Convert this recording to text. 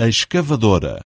a escavadora.